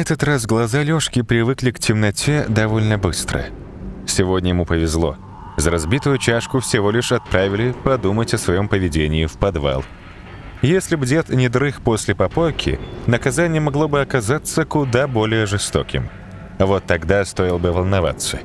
Этот раз глаза Лёшки привыкли к темноте довольно быстро. Сегодня ему повезло. За разбитую чашку всего лишь отправили подумать о своем поведении в подвал. Если бы дед не дрых после попойки, наказание могло бы оказаться куда более жестоким. Вот тогда стоило бы волноваться.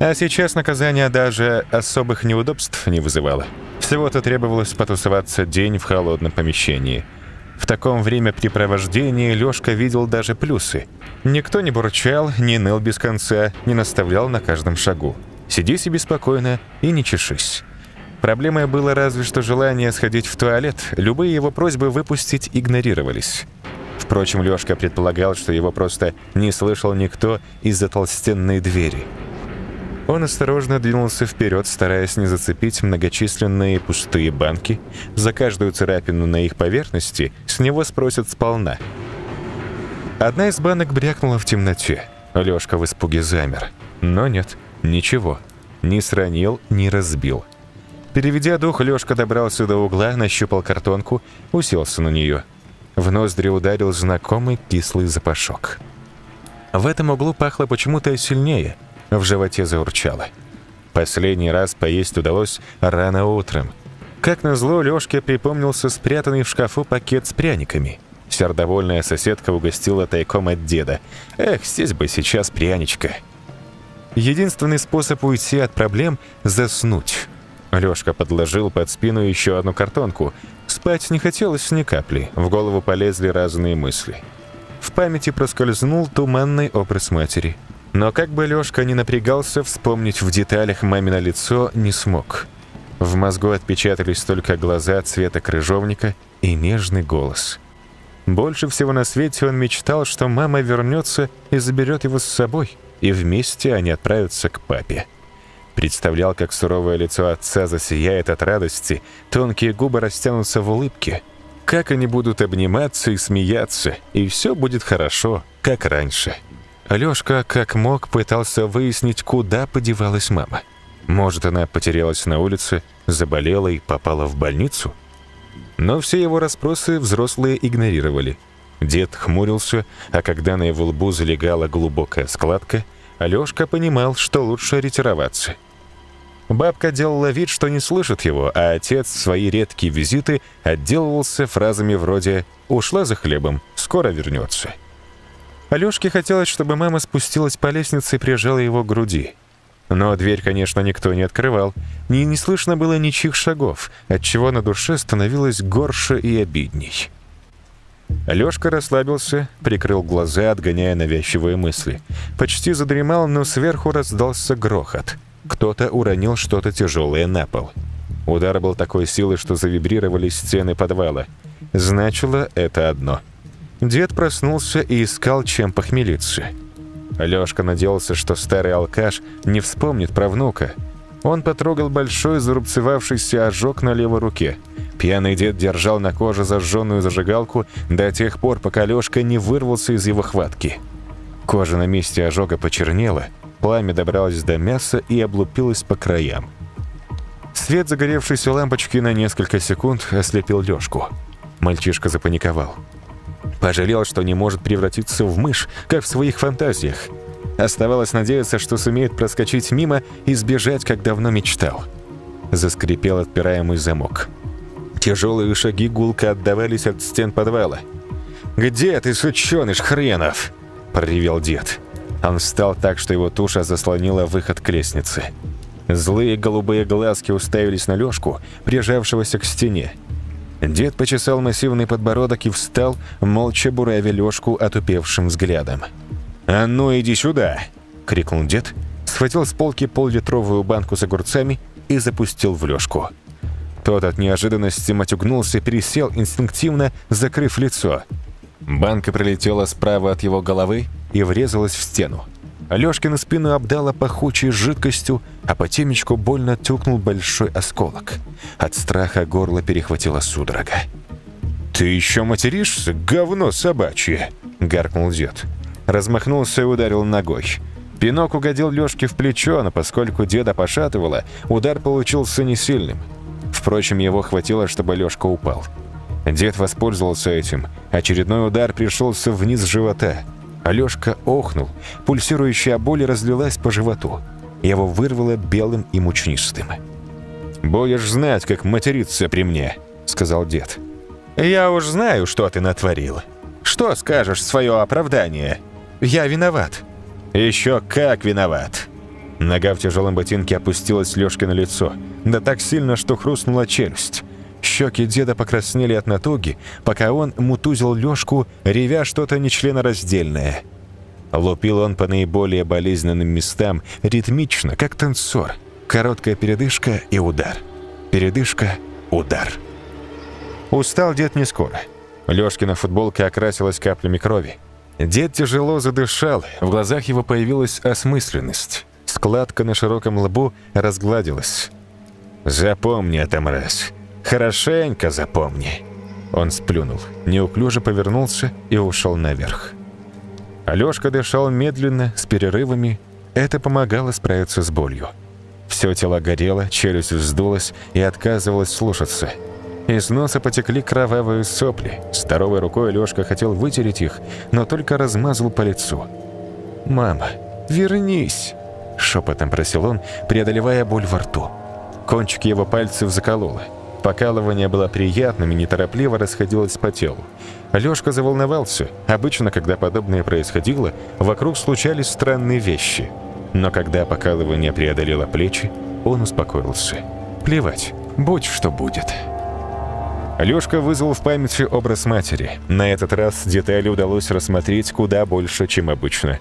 А сейчас наказание даже особых неудобств не вызывало. Всего-то требовалось потусоваться день в холодном помещении – в таком времяпрепровождении Лёшка видел даже плюсы. Никто не бурчал, не ныл без конца, не наставлял на каждом шагу. Сиди себе спокойно и не чешись. Проблемой было разве что желание сходить в туалет. Любые его просьбы выпустить игнорировались. Впрочем, Лёшка предполагал, что его просто не слышал никто из-за толстенной двери. Он осторожно двинулся вперед, стараясь не зацепить многочисленные пустые банки. За каждую царапину на их поверхности с него спросят сполна. Одна из банок брякнула в темноте. Лёшка в испуге замер. Но нет, ничего. Не сранил, не разбил. Переведя дух, Лёшка добрался до угла, нащупал картонку, уселся на нее. В ноздри ударил знакомый кислый запашок. В этом углу пахло почему-то сильнее — в животе заурчало. Последний раз поесть удалось рано утром. Как назло, Лёшке припомнился спрятанный в шкафу пакет с пряниками. Сердовольная соседка угостила тайком от деда. «Эх, здесь бы сейчас пряничка!» Единственный способ уйти от проблем — заснуть. Лёшка подложил под спину еще одну картонку. Спать не хотелось ни капли, в голову полезли разные мысли. В памяти проскользнул туманный образ матери — но как бы Лёшка ни напрягался, вспомнить в деталях мамино лицо не смог. В мозгу отпечатались только глаза цвета крыжовника и нежный голос. Больше всего на свете он мечтал, что мама вернется и заберет его с собой, и вместе они отправятся к папе. Представлял, как суровое лицо отца засияет от радости, тонкие губы растянутся в улыбке. Как они будут обниматься и смеяться, и все будет хорошо, как раньше. Лёшка как мог пытался выяснить, куда подевалась мама. Может, она потерялась на улице, заболела и попала в больницу? Но все его расспросы взрослые игнорировали. Дед хмурился, а когда на его лбу залегала глубокая складка, Алёшка понимал, что лучше ретироваться. Бабка делала вид, что не слышит его, а отец свои редкие визиты отделывался фразами вроде «ушла за хлебом, скоро вернется». Алёшке хотелось, чтобы мама спустилась по лестнице и прижала его к груди. Но дверь, конечно, никто не открывал. Ни не слышно было ничьих шагов, отчего на душе становилось горше и обидней. Алёшка расслабился, прикрыл глаза, отгоняя навязчивые мысли. Почти задремал, но сверху раздался грохот. Кто-то уронил что-то тяжелое на пол. Удар был такой силы, что завибрировали стены подвала. Значило это одно — Дед проснулся и искал, чем похмелиться. Лёшка надеялся, что старый алкаш не вспомнит про внука. Он потрогал большой зарубцевавшийся ожог на левой руке. Пьяный дед держал на коже зажженную зажигалку до тех пор, пока Лёшка не вырвался из его хватки. Кожа на месте ожога почернела, пламя добралось до мяса и облупилось по краям. Свет загоревшейся лампочки на несколько секунд ослепил Лёшку. Мальчишка запаниковал. Пожалел, что не может превратиться в мышь, как в своих фантазиях. Оставалось надеяться, что сумеет проскочить мимо и сбежать, как давно мечтал. Заскрипел отпираемый замок. Тяжелые шаги гулко отдавались от стен подвала. «Где ты, сученыш хренов?» – проревел дед. Он встал так, что его туша заслонила выход к лестнице. Злые голубые глазки уставились на Лёшку, прижавшегося к стене. Дед почесал массивный подбородок и встал, молча буравя Лёшку отупевшим взглядом. «А ну иди сюда!» — крикнул дед, схватил с полки поллитровую банку с огурцами и запустил в Лёшку. Тот от неожиданности матюгнулся, пересел инстинктивно, закрыв лицо. Банка пролетела справа от его головы и врезалась в стену. Лёшкину спину обдала пахучей жидкостью, а по темечку больно тюкнул большой осколок. От страха горло перехватило судорога. «Ты еще материшься, говно собачье!» — гаркнул дед. Размахнулся и ударил ногой. Пинок угодил Лёшке в плечо, но поскольку деда пошатывало, удар получился не сильным. Впрочем, его хватило, чтобы Лёшка упал. Дед воспользовался этим. Очередной удар пришелся вниз живота — Алешка охнул, пульсирующая боль разлилась по животу. Его вырвало белым и мучнистым. «Будешь знать, как материться при мне», — сказал дед. «Я уж знаю, что ты натворил. Что скажешь свое оправдание? Я виноват». «Еще как виноват!» Нога в тяжелом ботинке опустилась Лёшке на лицо, да так сильно, что хрустнула челюсть. Щеки деда покраснели от натуги, пока он мутузил Лёшку, ревя что-то нечленораздельное. Лупил он по наиболее болезненным местам, ритмично, как танцор. Короткая передышка и удар. Передышка, удар. Устал дед не скоро. Лёшкина футболка окрасилась каплями крови. Дед тяжело задышал, в глазах его появилась осмысленность. Складка на широком лбу разгладилась. «Запомни это, мразь. Хорошенько запомни». Он сплюнул, неуклюже повернулся и ушел наверх. Алёшка дышал медленно, с перерывами. Это помогало справиться с болью. Все тело горело, челюсть вздулась и отказывалась слушаться. Из носа потекли кровавые сопли. Здоровой рукой Лёшка хотел вытереть их, но только размазал по лицу. «Мама, вернись!» – шепотом просил он, преодолевая боль во рту. Кончики его пальцев закололо. Покалывание было приятным и неторопливо расходилось по телу. Лёшка заволновался. Обычно, когда подобное происходило, вокруг случались странные вещи. Но когда покалывание преодолело плечи, он успокоился. Плевать, будь что будет. Лёшка вызвал в памяти образ матери. На этот раз детали удалось рассмотреть куда больше, чем обычно.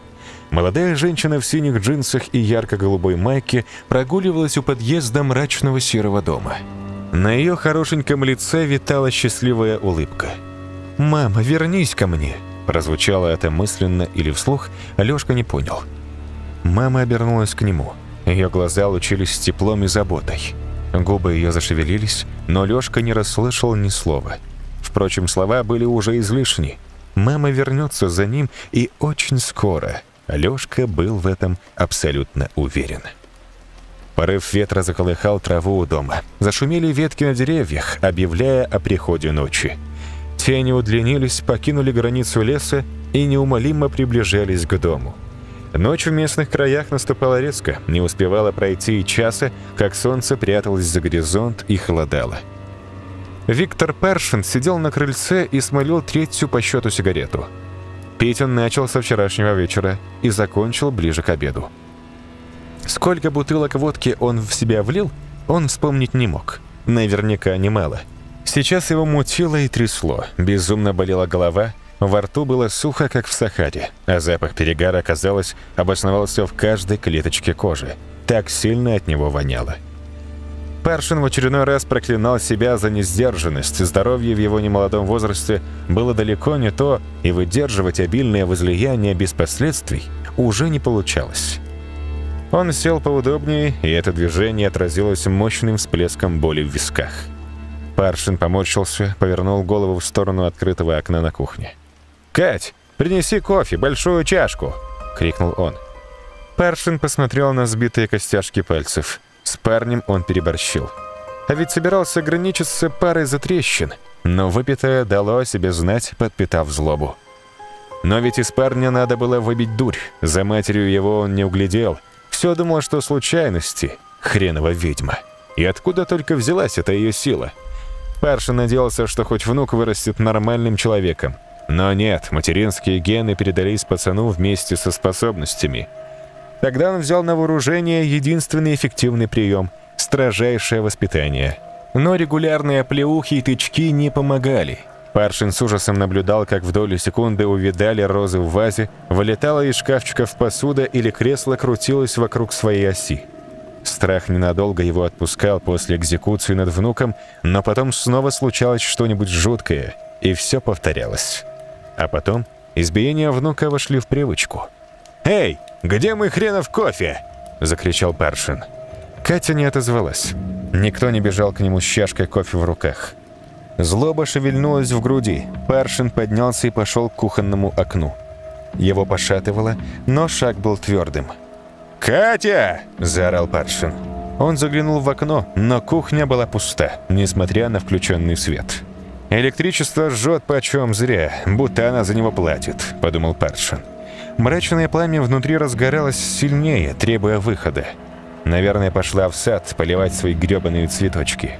Молодая женщина в синих джинсах и ярко-голубой майке прогуливалась у подъезда мрачного серого дома. На ее хорошеньком лице витала счастливая улыбка. «Мама, вернись ко мне!» Прозвучало это мысленно или вслух, Лёшка не понял. Мама обернулась к нему. Ее глаза лучились теплом и заботой. Губы ее зашевелились, но Лёшка не расслышал ни слова. Впрочем, слова были уже излишни. Мама вернется за ним и очень скоро. Лёшка был в этом абсолютно уверен. Порыв ветра заколыхал траву у дома. Зашумели ветки на деревьях, объявляя о приходе ночи. Тени удлинились, покинули границу леса и неумолимо приближались к дому. Ночь в местных краях наступала резко, не успевала пройти и часа, как солнце пряталось за горизонт и холодало. Виктор Першин сидел на крыльце и смолил третью по счету сигарету. Пить он начал со вчерашнего вечера и закончил ближе к обеду. Сколько бутылок водки он в себя влил, он вспомнить не мог. Наверняка немало. Сейчас его мутило и трясло, безумно болела голова, во рту было сухо, как в Сахаре, а запах перегара, казалось, обосновался в каждой клеточке кожи. Так сильно от него воняло. Паршин в очередной раз проклинал себя за несдержанность. Здоровье в его немолодом возрасте было далеко не то, и выдерживать обильное возлияние без последствий уже не получалось. Он сел поудобнее, и это движение отразилось мощным всплеском боли в висках. Паршин поморщился, повернул голову в сторону открытого окна на кухне. «Кать, принеси кофе, большую чашку!» — крикнул он. Паршин посмотрел на сбитые костяшки пальцев. С парнем он переборщил. А ведь собирался ограничиться парой затрещин, но выпитое дало о себе знать, подпитав злобу. Но ведь из парня надо было выбить дурь. За матерью его он не углядел — все думала, что случайности. Хренова ведьма. И откуда только взялась эта ее сила? Парша надеялся, что хоть внук вырастет нормальным человеком. Но нет, материнские гены передались пацану вместе со способностями. Тогда он взял на вооружение единственный эффективный прием – строжайшее воспитание. Но регулярные оплеухи и тычки не помогали – Паршин с ужасом наблюдал, как в долю секунды увидали розы в вазе, вылетала из шкафчиков посуда или кресло крутилось вокруг своей оси. Страх ненадолго его отпускал после экзекуции над внуком, но потом снова случалось что-нибудь жуткое, и все повторялось. А потом избиения внука вошли в привычку. «Эй, где мой хренов кофе?» – закричал Паршин. Катя не отозвалась. Никто не бежал к нему с чашкой кофе в руках. Злоба шевельнулась в груди. Паршин поднялся и пошел к кухонному окну. Его пошатывало, но шаг был твердым. «Катя!» – заорал Паршин. Он заглянул в окно, но кухня была пуста, несмотря на включенный свет. «Электричество жжет почем зря, будто она за него платит», – подумал Паршин. Мрачное пламя внутри разгоралось сильнее, требуя выхода. Наверное, пошла в сад поливать свои гребаные цветочки.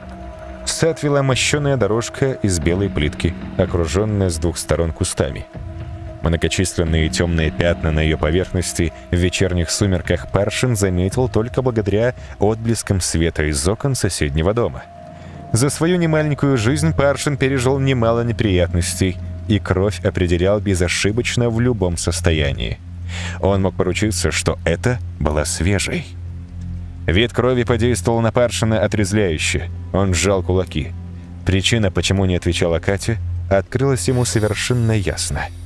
В сад вела мощеная дорожка из белой плитки, окруженная с двух сторон кустами. Многочисленные темные пятна на ее поверхности в вечерних сумерках Паршин заметил только благодаря отблескам света из окон соседнего дома. За свою немаленькую жизнь Паршин пережил немало неприятностей, и кровь определял безошибочно в любом состоянии. Он мог поручиться, что это была свежей. Вид крови подействовал на Паршина отрезвляюще. Он сжал кулаки. Причина, почему не отвечала Катя, открылась ему совершенно ясно —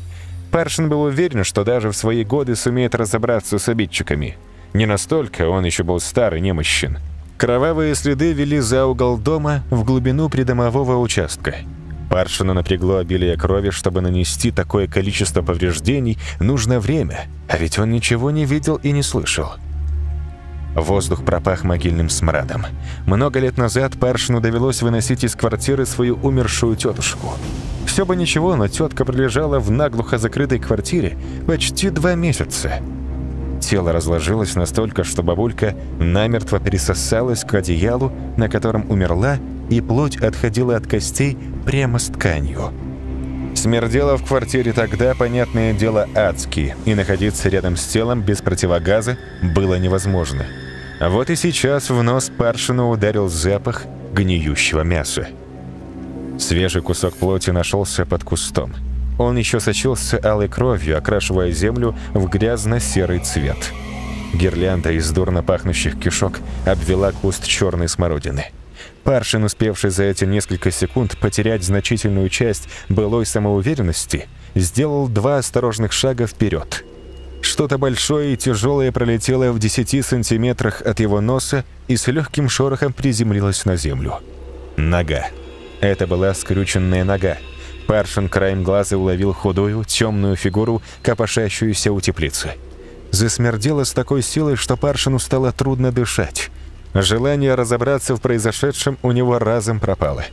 Паршин был уверен, что даже в свои годы сумеет разобраться с обидчиками. Не настолько, он еще был стар и немощен. Кровавые следы вели за угол дома в глубину придомового участка. Паршину напрягло обилие крови, чтобы нанести такое количество повреждений, нужно время, а ведь он ничего не видел и не слышал. Воздух пропах могильным смрадом. Много лет назад Паршину довелось выносить из квартиры свою умершую тетушку. Все бы ничего, но тетка пролежала в наглухо закрытой квартире почти два месяца. Тело разложилось настолько, что бабулька намертво пересосалась к одеялу, на котором умерла, и плоть отходила от костей прямо с тканью. Смердело в квартире тогда, понятное дело, адски, и находиться рядом с телом без противогаза было невозможно. А вот и сейчас в нос Паршину ударил запах гниющего мяса. Свежий кусок плоти нашелся под кустом. Он еще сочился алой кровью, окрашивая землю в грязно-серый цвет. Гирлянда из дурно пахнущих кишок обвела куст черной смородины. Паршин, успевший за эти несколько секунд потерять значительную часть былой самоуверенности, сделал два осторожных шага вперед. Что-то большое и тяжелое пролетело в 10 сантиметрах от его носа и с легким шорохом приземлилось на землю. Нога. Это была скрюченная нога. Паршин краем глаза уловил худую, темную фигуру, копошащуюся у теплицы. Засмердело с такой силой, что Паршину стало трудно дышать. Желание разобраться в произошедшем у него разом пропало.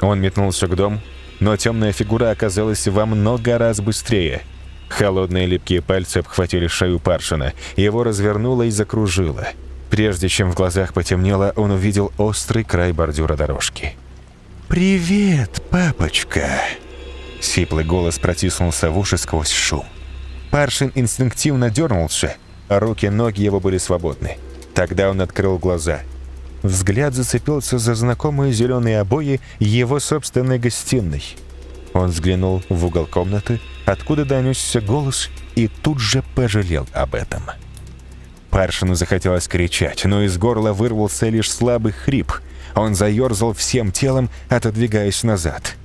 Он метнулся к дому, но темная фигура оказалась во много раз быстрее. Холодные липкие пальцы обхватили шею Паршина, его развернуло и закружило. Прежде чем в глазах потемнело, он увидел острый край бордюра дорожки. «Привет, папочка!» Сиплый голос протиснулся в уши сквозь шум. Паршин инстинктивно дернулся, а руки-ноги его были свободны. Тогда он открыл глаза. Взгляд зацепился за знакомые зеленые обои его собственной гостиной. Он взглянул в угол комнаты, откуда донесся голос, и тут же пожалел об этом. Паршину захотелось кричать, но из горла вырвался лишь слабый хрип — он заерзал всем телом, отодвигаясь назад.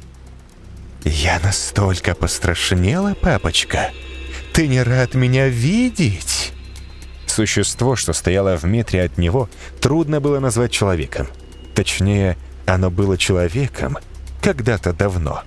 «Я настолько пострашнела, папочка! Ты не рад меня видеть?» Существо, что стояло в метре от него, трудно было назвать человеком. Точнее, оно было человеком когда-то давно.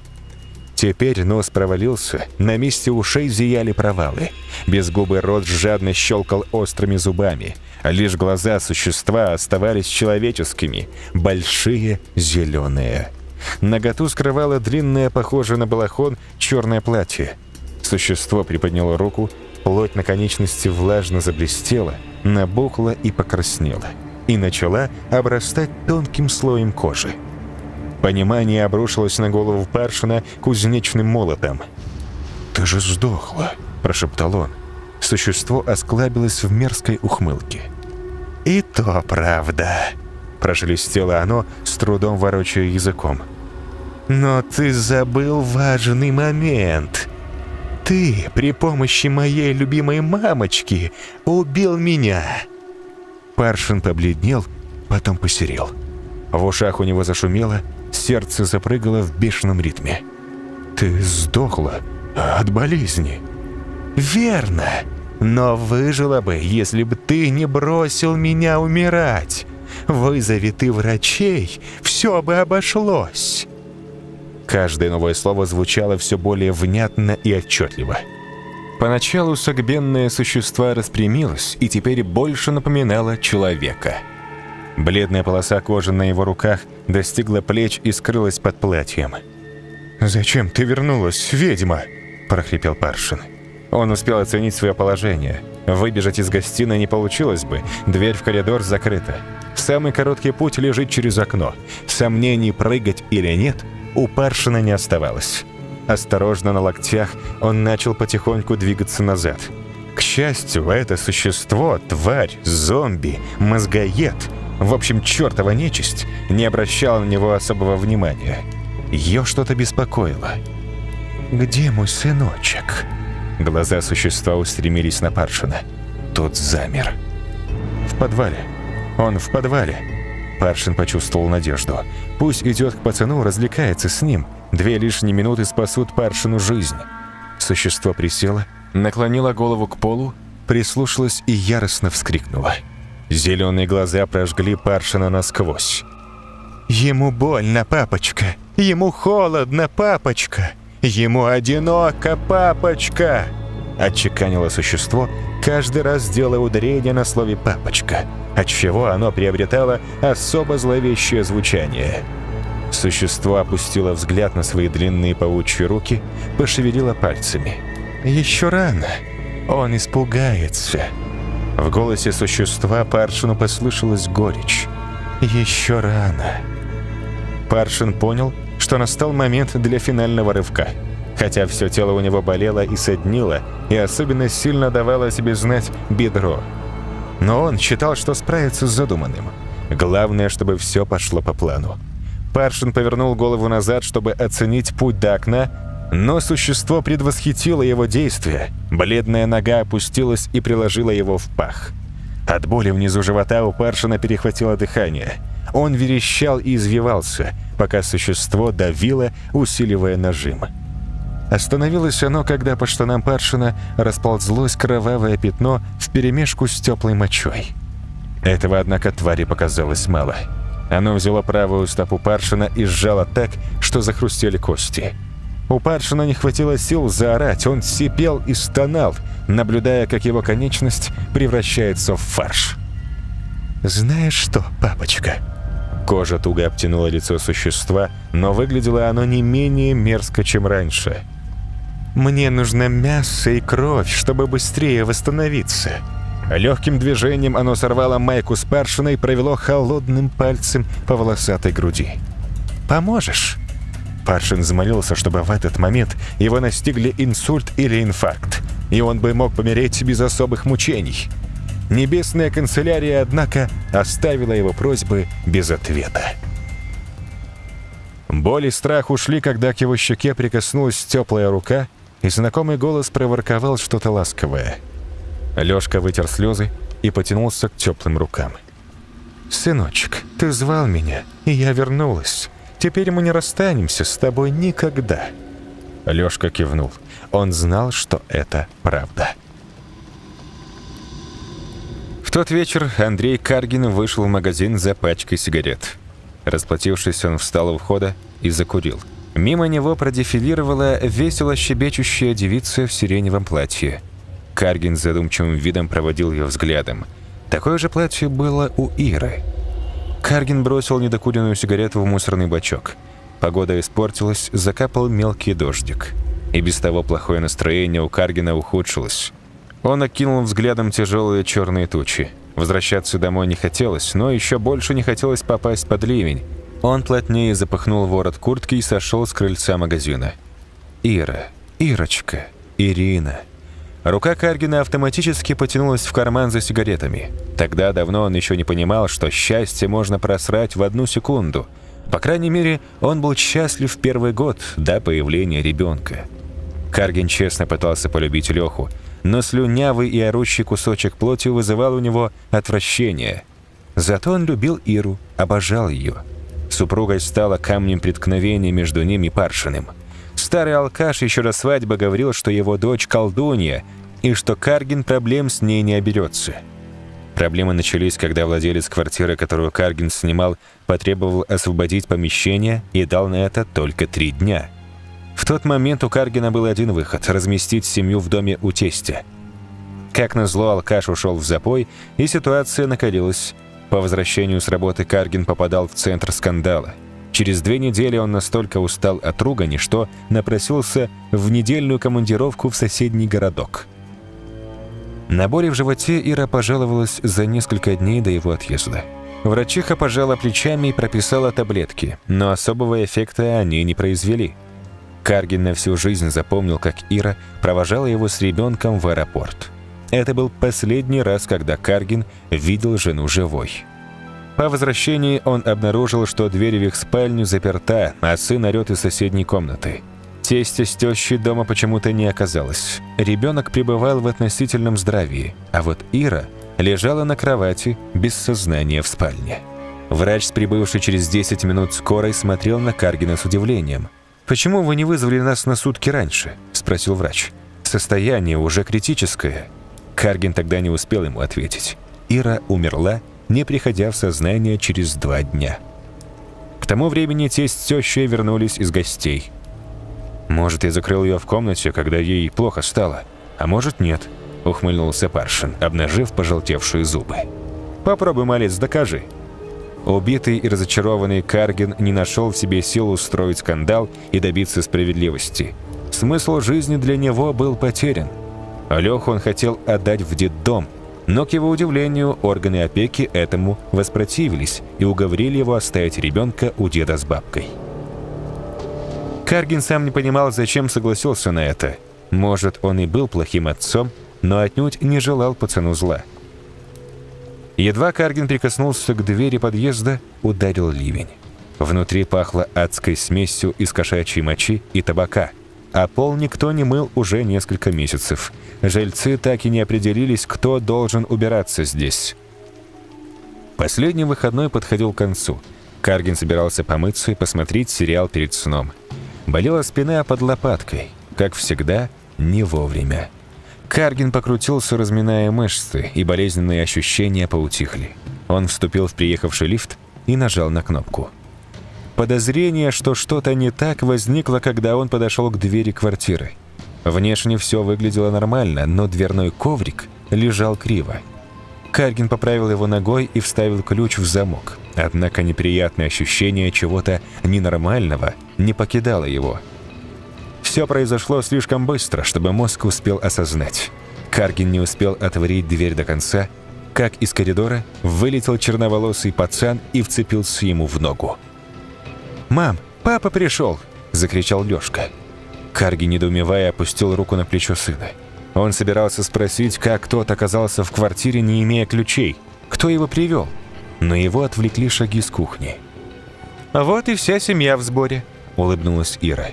Теперь нос провалился, на месте ушей зияли провалы. Безгубый рот жадно щелкал острыми зубами — лишь глаза существа оставались человеческими, большие, зеленые. Наготу скрывало длинное, похожее на балахон, черное платье. Существо приподняло руку, плоть на конечности влажно заблестела, набухла и покраснела, и начала обрастать тонким слоем кожи. Понимание обрушилось на голову Паршина кузнечным молотом. «Ты же сдохла!» – прошептал он. Существо осклабилось в мерзкой ухмылке. «И то правда», — прошелестело оно, с трудом ворочая языком. «Но ты забыл важный момент. Ты при помощи моей любимой мамочки убил меня». Паршин побледнел, потом посерел. В ушах у него зашумело, сердце запрыгало в бешеном ритме. «Ты сдохла от болезни». «Верно!» Но выжила бы, если бы ты не бросил меня умирать. Вызови ты врачей, все бы обошлось». Каждое новое слово звучало все более внятно и отчетливо. Поначалу согбенное существо распрямилось и теперь больше напоминало человека. Бледная полоса кожи на его руках достигла плеч и скрылась под платьем. «Зачем ты вернулась, ведьма?» – прохрипел Паршин. Он успел оценить свое положение. Выбежать из гостиной не получилось бы, дверь в коридор закрыта. Самый короткий путь лежит через окно. Сомнений, прыгать или нет, у Паршина не оставалось. Осторожно на локтях он начал потихоньку двигаться назад. К счастью, это существо, тварь, зомби, мозгоед, в общем, чертова нечисть, не обращала на него особого внимания. Ее что-то беспокоило. «Где мой сыночек?» Глаза существа устремились на Паршина. Тот замер. «В подвале. Он в подвале». Паршин почувствовал надежду. «Пусть идет к пацану, развлекается с ним. Две лишние минуты спасут Паршину жизнь». Существо присело, наклонило голову к полу, прислушалось и яростно вскрикнуло. Зеленые глаза прожгли Паршина насквозь. «Ему больно, папочка! Ему холодно, папочка! Ему одиноко, папочка!» Отчеканило существо, каждый раз делая ударение на слове «папочка», отчего оно приобретало особо зловещее звучание. Существо опустило взгляд на свои длинные паучьи руки, пошевелило пальцами. «Еще рано. Он испугается». В голосе существа Паршину послышалась горечь. «Еще рано». Паршин понял, что настал момент для финального рывка. Хотя все тело у него болело и соднило, и особенно сильно давало о себе знать бедро. Но он считал, что справится с задуманным. Главное, чтобы все пошло по плану. Паршин повернул голову назад, чтобы оценить путь до окна, но существо предвосхитило его действия. Бледная нога опустилась и приложила его в пах. От боли внизу живота у Паршина перехватило дыхание. Он верещал и извивался, пока существо давило, усиливая нажим. Остановилось оно, когда по штанам Паршина расползлось кровавое пятно вперемешку с теплой мочой. Этого, однако, твари показалось мало. Оно взяло правую стопу Паршина и сжало так, что захрустели кости. У Паршина не хватило сил заорать, он сипел и стонал, наблюдая, как его конечность превращается в фарш. «Знаешь что, папочка?» Кожа туго обтянула лицо существа, но выглядело оно не менее мерзко, чем раньше. «Мне нужно мясо и кровь, чтобы быстрее восстановиться». Легким движением оно сорвало майку с Паршина и провело холодным пальцем по волосатой груди. «Поможешь?» Паршин взмолился, чтобы в этот момент его настигли инсульт или инфаркт, и он бы мог помереть без особых мучений. Небесная канцелярия, однако, оставила его просьбы без ответа. Боль и страх ушли, когда к его щеке прикоснулась теплая рука, и знакомый голос проворковал что-то ласковое. Лёшка вытер слезы и потянулся к теплым рукам. «Сыночек, ты звал меня, и я вернулась. Теперь мы не расстанемся с тобой никогда». Лёшка кивнул. Он знал, что это правда. В тот вечер Андрей Каргин вышел в магазин за пачкой сигарет. Расплатившись, он встал у входа и закурил. Мимо него продефилировала весело щебечущая девица в сиреневом платье. Каргин задумчивым видом проводил ее взглядом. Такое же платье было у Иры. Каргин бросил недокуренную сигарету в мусорный бачок. Погода испортилась, закапал мелкий дождик. И без того плохое настроение у Каргина ухудшилось. Он окинул взглядом тяжелые черные тучи. Возвращаться домой не хотелось, но еще больше не хотелось попасть под ливень. Он плотнее запахнул ворот куртки и сошел с крыльца магазина. Ира, Ирочка, Ирина – Рука Каргина автоматически потянулась в карман за сигаретами. Тогда давно он еще не понимал, что счастье можно просрать в одну секунду. По крайней мере, он был счастлив первый год до появления ребенка. Каргин честно пытался полюбить Леху, но слюнявый и орущий кусочек плоти вызывал у него отвращение. Зато он любил Иру, обожал ее. Супругой стала камнем преткновения между ними Паршиным – Старый алкаш еще до свадьбы говорил, что его дочь колдунья, и что Каргин проблем с ней не оберется. Проблемы начались, когда владелец квартиры, которую Каргин снимал, потребовал освободить помещение и дал на это только три дня. В тот момент у Каргина был один выход – разместить семью в доме у тестя. Как назло, алкаш ушел в запой, и ситуация накалилась. По возвращению с работы Каргин попадал в центр скандала – Через две недели он настолько устал от ругани, что напросился в недельную командировку в соседний городок. На боли в животе Ира пожаловалась за несколько дней до его отъезда. Врачиха пожала плечами и прописала таблетки, но особого эффекта они не произвели. Каргин на всю жизнь запомнил, как Ира провожала его с ребенком в аэропорт. Это был последний раз, когда Каргин видел жену живой. По возвращении он обнаружил, что дверь в их спальню заперта, а сын орёт из соседней комнаты. Тестя с тещей дома почему-то не оказалось. Ребенок пребывал в относительном здравии, а вот Ира лежала на кровати без сознания в спальне. Врач, прибывший через 10 минут скорой, смотрел на Каргина с удивлением. «Почему вы не вызвали нас на сутки раньше?» – спросил врач. «Состояние уже критическое». Каргин тогда не успел ему ответить. Ира умерла не приходя в сознание через два дня. К тому времени тесть тещей вернулись из гостей. «Может, я закрыл ее в комнате, когда ей плохо стало, а может, нет», — ухмыльнулся Паршин, обнажив пожелтевшие зубы. «Попробуй, малец, докажи». Убитый и разочарованный Карген не нашел в себе сил устроить скандал и добиться справедливости. Смысл жизни для него был потерян. Леху он хотел отдать в детдом — но, к его удивлению, органы опеки этому воспротивились и уговорили его оставить ребенка у деда с бабкой. Каргин сам не понимал, зачем согласился на это. Может, он и был плохим отцом, но отнюдь не желал пацану зла. Едва Каргин прикоснулся к двери подъезда, ударил ливень. Внутри пахло адской смесью из кошачьей мочи и табака – а пол никто не мыл уже несколько месяцев. Жильцы так и не определились, кто должен убираться здесь. Последний выходной подходил к концу. Каргин собирался помыться и посмотреть сериал перед сном. Болела спина под лопаткой. Как всегда, не вовремя. Каргин покрутился, разминая мышцы, и болезненные ощущения поутихли. Он вступил в приехавший лифт и нажал на кнопку. Подозрение, что что-то не так, возникло, когда он подошел к двери квартиры. Внешне все выглядело нормально, но дверной коврик лежал криво. Каргин поправил его ногой и вставил ключ в замок. Однако неприятное ощущение чего-то ненормального не покидало его. Все произошло слишком быстро, чтобы мозг успел осознать. Каргин не успел отворить дверь до конца, как из коридора вылетел черноволосый пацан и вцепился ему в ногу. «Мам, папа пришел!» – закричал Лёшка. Карги, недоумевая, опустил руку на плечо сына. Он собирался спросить, как тот оказался в квартире, не имея ключей. Кто его привел? Но его отвлекли шаги с кухни. «Вот и вся семья в сборе», – улыбнулась Ира.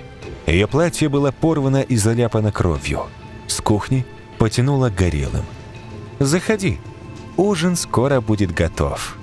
Ее платье было порвано и заляпано кровью. С кухни потянуло горелым. «Заходи, ужин скоро будет готов».